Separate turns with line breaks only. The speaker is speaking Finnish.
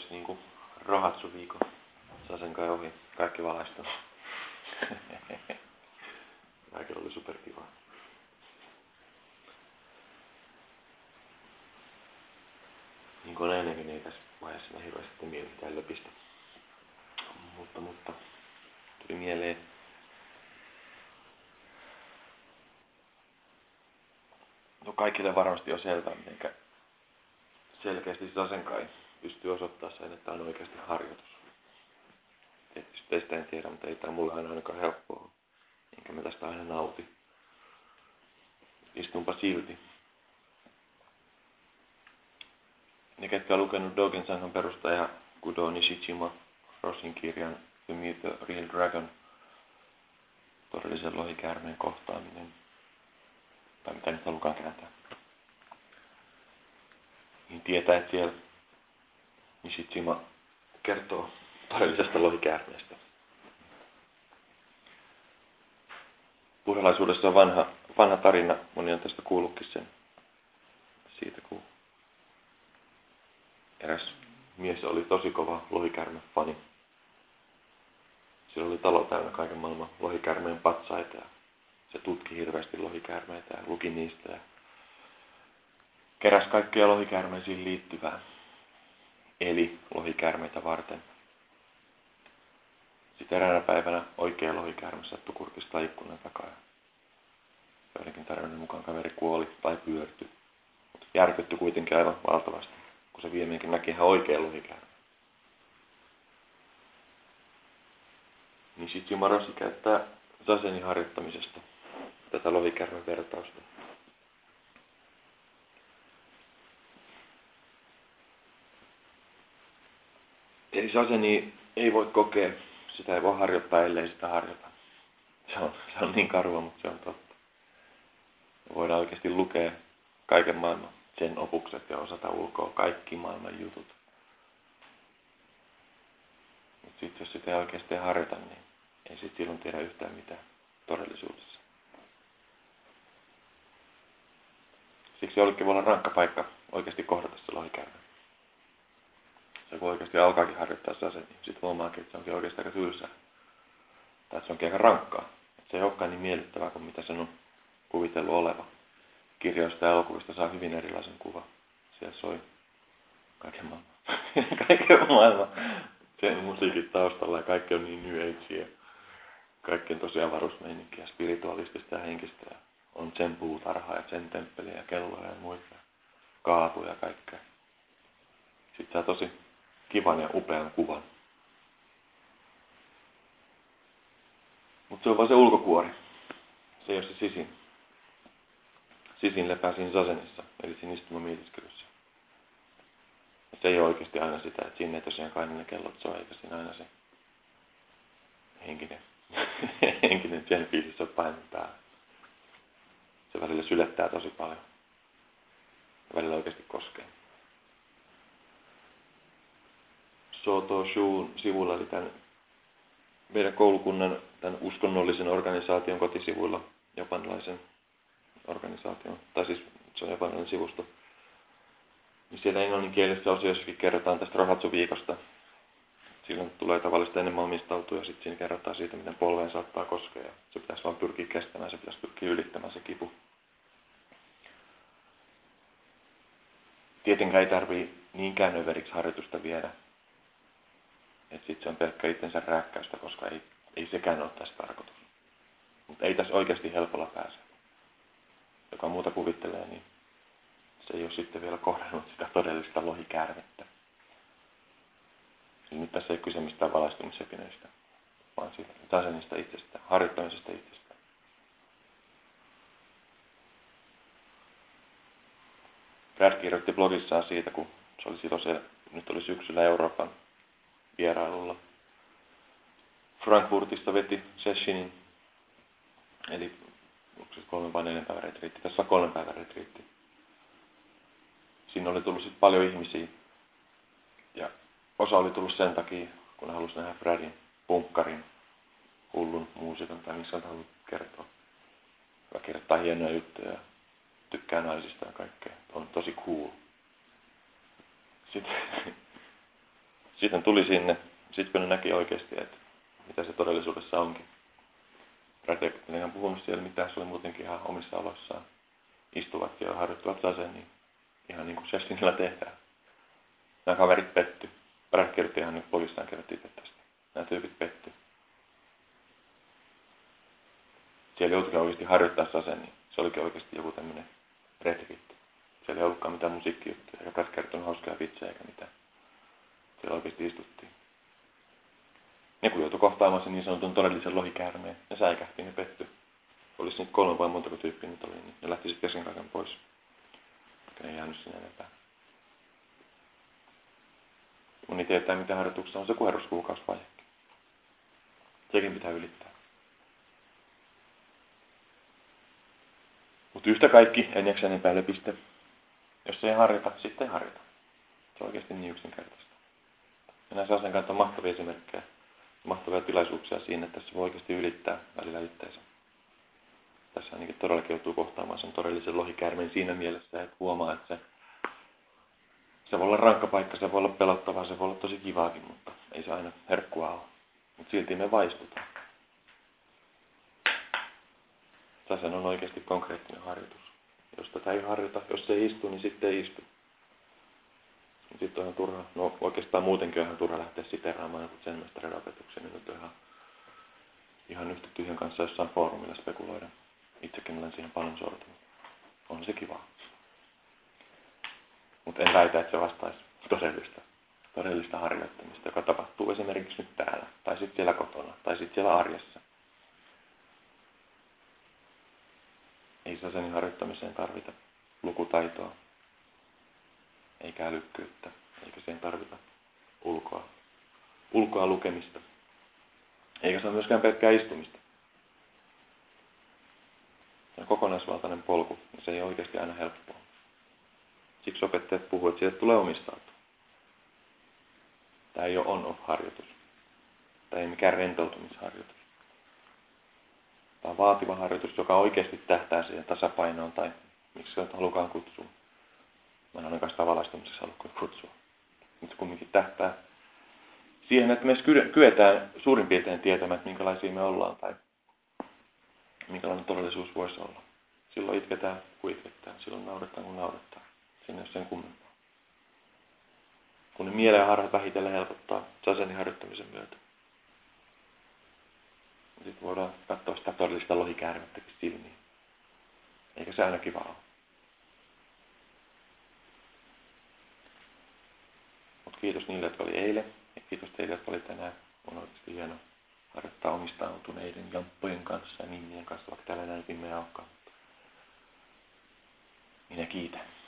Olisi niinku rohatsu viikon. Sasen kai ohi. Kaikki valaistunut. Kaikilla oli superkivaa. Niin kuin ennenkin ei tässä vaiheessa hirveästi mieli mitään löpistä. Mutta, mutta tuli mieleen No kaikille varmasti on selvää, selkeästi Sasen kai pystyy osoittamaan sen, että on oikeasti harjoitus. Tietysti teistä en tiedä, mutta ei tämä mulle aina ainakaan helppoa Enkä mä tästä aina nauti. Istunpa silti. Ne, ketkä on lukenut Dogen Sangan perustaja Kudo Nishijima Rosin kirjan The Meet the Real Dragon, todellisen lohikäärmeen kohtaaminen, tai mitä nyt halukaan kääntää, niin tietää, että siellä Nishijima kertoo todellisesta lohikäärmeestä. Buddhalaisuudessa on vanha, vanha tarina, moni on tästä kuullutkin sen, siitä kun eräs mies oli tosi kova lohikärme-fani. Sillä oli talo täynnä kaiken maailman lohikärmeen patsaita ja se tutki hirveästi lohikäärmeitä ja luki niistä ja keräsi kaikkea lohikäärmeisiin liittyvää. Eli lohikäärmeitä varten. Sitten eräänä päivänä oikea lohikäärme sattui kurkista ikkunan takaa. Joidenkin tarinoiden mukaan kaveri kuoli tai pyörtyi. Mutta järkytty kuitenkin aivan valtavasti, kun se viimeinkin näki ihan oikea lohikäärme. Niin sitten Jumarosi käyttää Zasenin harjoittamisesta tätä lohikäärmen vertausta. Eli Saseni ei voi kokea sitä ei voi harjoittaa, ellei sitä harjoita. Se on, se on niin karua, mutta se on totta. Me voidaan oikeasti lukea kaiken maailman sen opukset ja osata ulkoa kaikki maailman jutut. Mutta sitten jos sitä ei oikeasti harjoita, niin ei sitten silloin tiedä yhtään mitään todellisuudessa. Siksi jollekin voi olla rankka paikka oikeasti kohdata se lohikäärme se kun oikeasti alkaakin harjoittaa sitä niin sitten huomaakin, että se onkin oikeasti aika tylsää. Tai että se onkin aika rankkaa. Että se ei olekaan niin miellyttävää kuin mitä sen on kuvitellut oleva. Kirjoista ja elokuvista saa hyvin erilaisen kuvan. Siellä soi kaiken maailman. kaiken maailman. Sen musiikit taustalla ja kaikki on niin New Age kaikki on tosiaan varusmeininkiä, spiritualistista ja henkistä. Ja on sen puutarha ja sen temppeliä ja kelloja ja muita. Kaatuja ja kaikkea. Sitten saa tosi kivan ja upean kuvan. Mutta se on vain se ulkokuori. Se ei ole se sisin. Sisin lepää siinä sasenissa, eli siinä istumamietiskelyssä. Se ei ole oikeasti aina sitä, että sinne ei tosiaan ne kellot soi, eikä siinä aina se henkinen, henkinen pieni on painun päällä. Se välillä sylettää tosi paljon. Välillä oikeasti koskee. Soto Shun sivulla, eli tämän meidän koulukunnan tämän uskonnollisen organisaation kotisivuilla, japanilaisen organisaation, tai siis se on japanilainen sivusto. Niin siellä englanninkielisessä osiossakin kerrotaan tästä Rohatsu-viikosta. Silloin tulee tavallista enemmän omistautua ja sitten siinä kerrotaan siitä, miten polveen saattaa koskea. Ja se pitäisi vaan pyrkiä kestämään, se pitäisi pyrkiä ylittämään se kipu. Tietenkään ei tarvii niinkään överiksi harjoitusta viedä, että sitten se on pelkkä itsensä rääkkäystä, koska ei, ei sekään ole tässä tarkoitus. Mutta ei tässä oikeasti helpolla pääse. Joka muuta kuvittelee, niin se ei ole sitten vielä kohdannut sitä todellista lohikäärmettä. Siis nyt tässä ei kyse mistään valaistumisepinöistä, vaan siitä tasenista itsestä, harjoittamisesta itsestä. Brad kirjoitti blogissaan siitä, kun se oli silloin se, nyt oli syksyllä Euroopan vierailulla. Frankfurtista veti sessionin, eli onko se kolmen vai neljän päivän retriitti, tässä on kolmen päivän retriitti. Siinä oli tullut sitten paljon ihmisiä, ja osa oli tullut sen takia, kun halusi nähdä Bradin punkkarin, hullun muusikon, tai missä on halunnut kertoa. Joka kirjoittaa hienoja juttuja ja tykkää naisista ja kaikkea. On tosi cool. Sitten sitten tuli sinne, sitten kun ne näki oikeasti, että mitä se todellisuudessa onkin. Bradley ei ihan puhunut siellä mitään, se oli muutenkin ihan omissa oloissaan. Istuvat ja harjoittavat laseen, niin ihan niin kuin Shestinillä tehdään. Nämä kaverit petty. Brad kertoi ihan nyt poliisaan kerrottiin tästä. Nämä tyypit petty. Siellä joutuikin oikeasti harjoittaa saseen, niin se olikin oikeasti joku tämmöinen retkitti. Siellä ei ollutkaan mitään musiikkijuttuja, Brad kertonut hauskaa vitsejä eikä mitään. Siellä oikeasti istuttiin. Ne kun joutui kohtaamaan sen niin sanotun todellisen lohikäärmeen, ne säikähti, ne petty. Olisi niitä kolme vai montako tyyppiä nyt oli, niin ne lähti sitten kesken kaiken pois. Ne jäänyt sinne enempää. Moni tietää, mitä harjoituksessa on se kuherruskuukausivaihekin. Sekin pitää ylittää. Mutta yhtä kaikki, en jaksa enempää lepistä. Jos ei harjoita, sitten ei harjoita. Se on oikeasti niin yksinkertaista. Ja näissä asian kanssa on mahtavia esimerkkejä, mahtavia tilaisuuksia siinä, että tässä voi oikeasti ylittää välillä itteensä. Tässä ainakin todellakin joutuu kohtaamaan sen todellisen lohikärmen siinä mielessä, että huomaa, että se, se voi olla rankka paikka, se voi olla pelottavaa, se voi olla tosi kivaakin, mutta ei se aina herkkua ole. Mutta silti me vaistutaan. Tässä on oikeasti konkreettinen harjoitus. Jos tätä ei harjoita, jos se ei istu, niin sitten ei istu. Sitten on ihan turha, no oikeastaan muutenkin on ihan turha lähteä siteraamaan joku sen mestarin opetuksen, niin nyt on ihan, ihan yhtä tyhjän kanssa jossain foorumilla spekuloida. Itsekin olen siihen paljon sortunut. On se kiva. Mutta en väitä, että se vastaisi todellista, todellista harjoittamista, joka tapahtuu esimerkiksi nyt täällä, tai sitten siellä kotona, tai sitten siellä arjessa. Ei sen harjoittamiseen tarvita lukutaitoa, eikä älykkyyttä, eikä siihen tarvita ulkoa, ulkoa lukemista. Eikä se ole myöskään pelkkää istumista. On kokonaisvaltainen polku, ja se ei oikeasti aina helppoa. Siksi opettajat puhuvat, että siitä tulee omistautua. Tämä ei ole on-off-harjoitus. Tämä ei mikään rentoutumisharjoitus. Tämä on vaativa harjoitus, joka oikeasti tähtää siihen tasapainoon tai miksi se halukaan kutsua. Mä en ainakaan sitä valaistumisessa halua kutsua. Mutta kumminkin tähtää siihen, että me kyetään suurin piirtein tietämään, että minkälaisia me ollaan tai minkälainen todellisuus voisi olla. Silloin itketään, kun itketään. Silloin nauretaan, kun nauretaan. Siinä ei ole sen kummempaa. Kun ne mieleen harhat vähitellen helpottaa sasenin harjoittamisen myötä. Sitten voidaan katsoa sitä todellista lohikäärmettäkin silmiin. Eikä se aina kiva ole. Mutta kiitos niille, jotka oli eilen. Ja kiitos teille, jotka oli tänään. On oikeasti hieno harjoittaa omistautuneiden jamppojen kanssa ja nimien kanssa, vaikka täällä näin pimeä. Minä kiitän.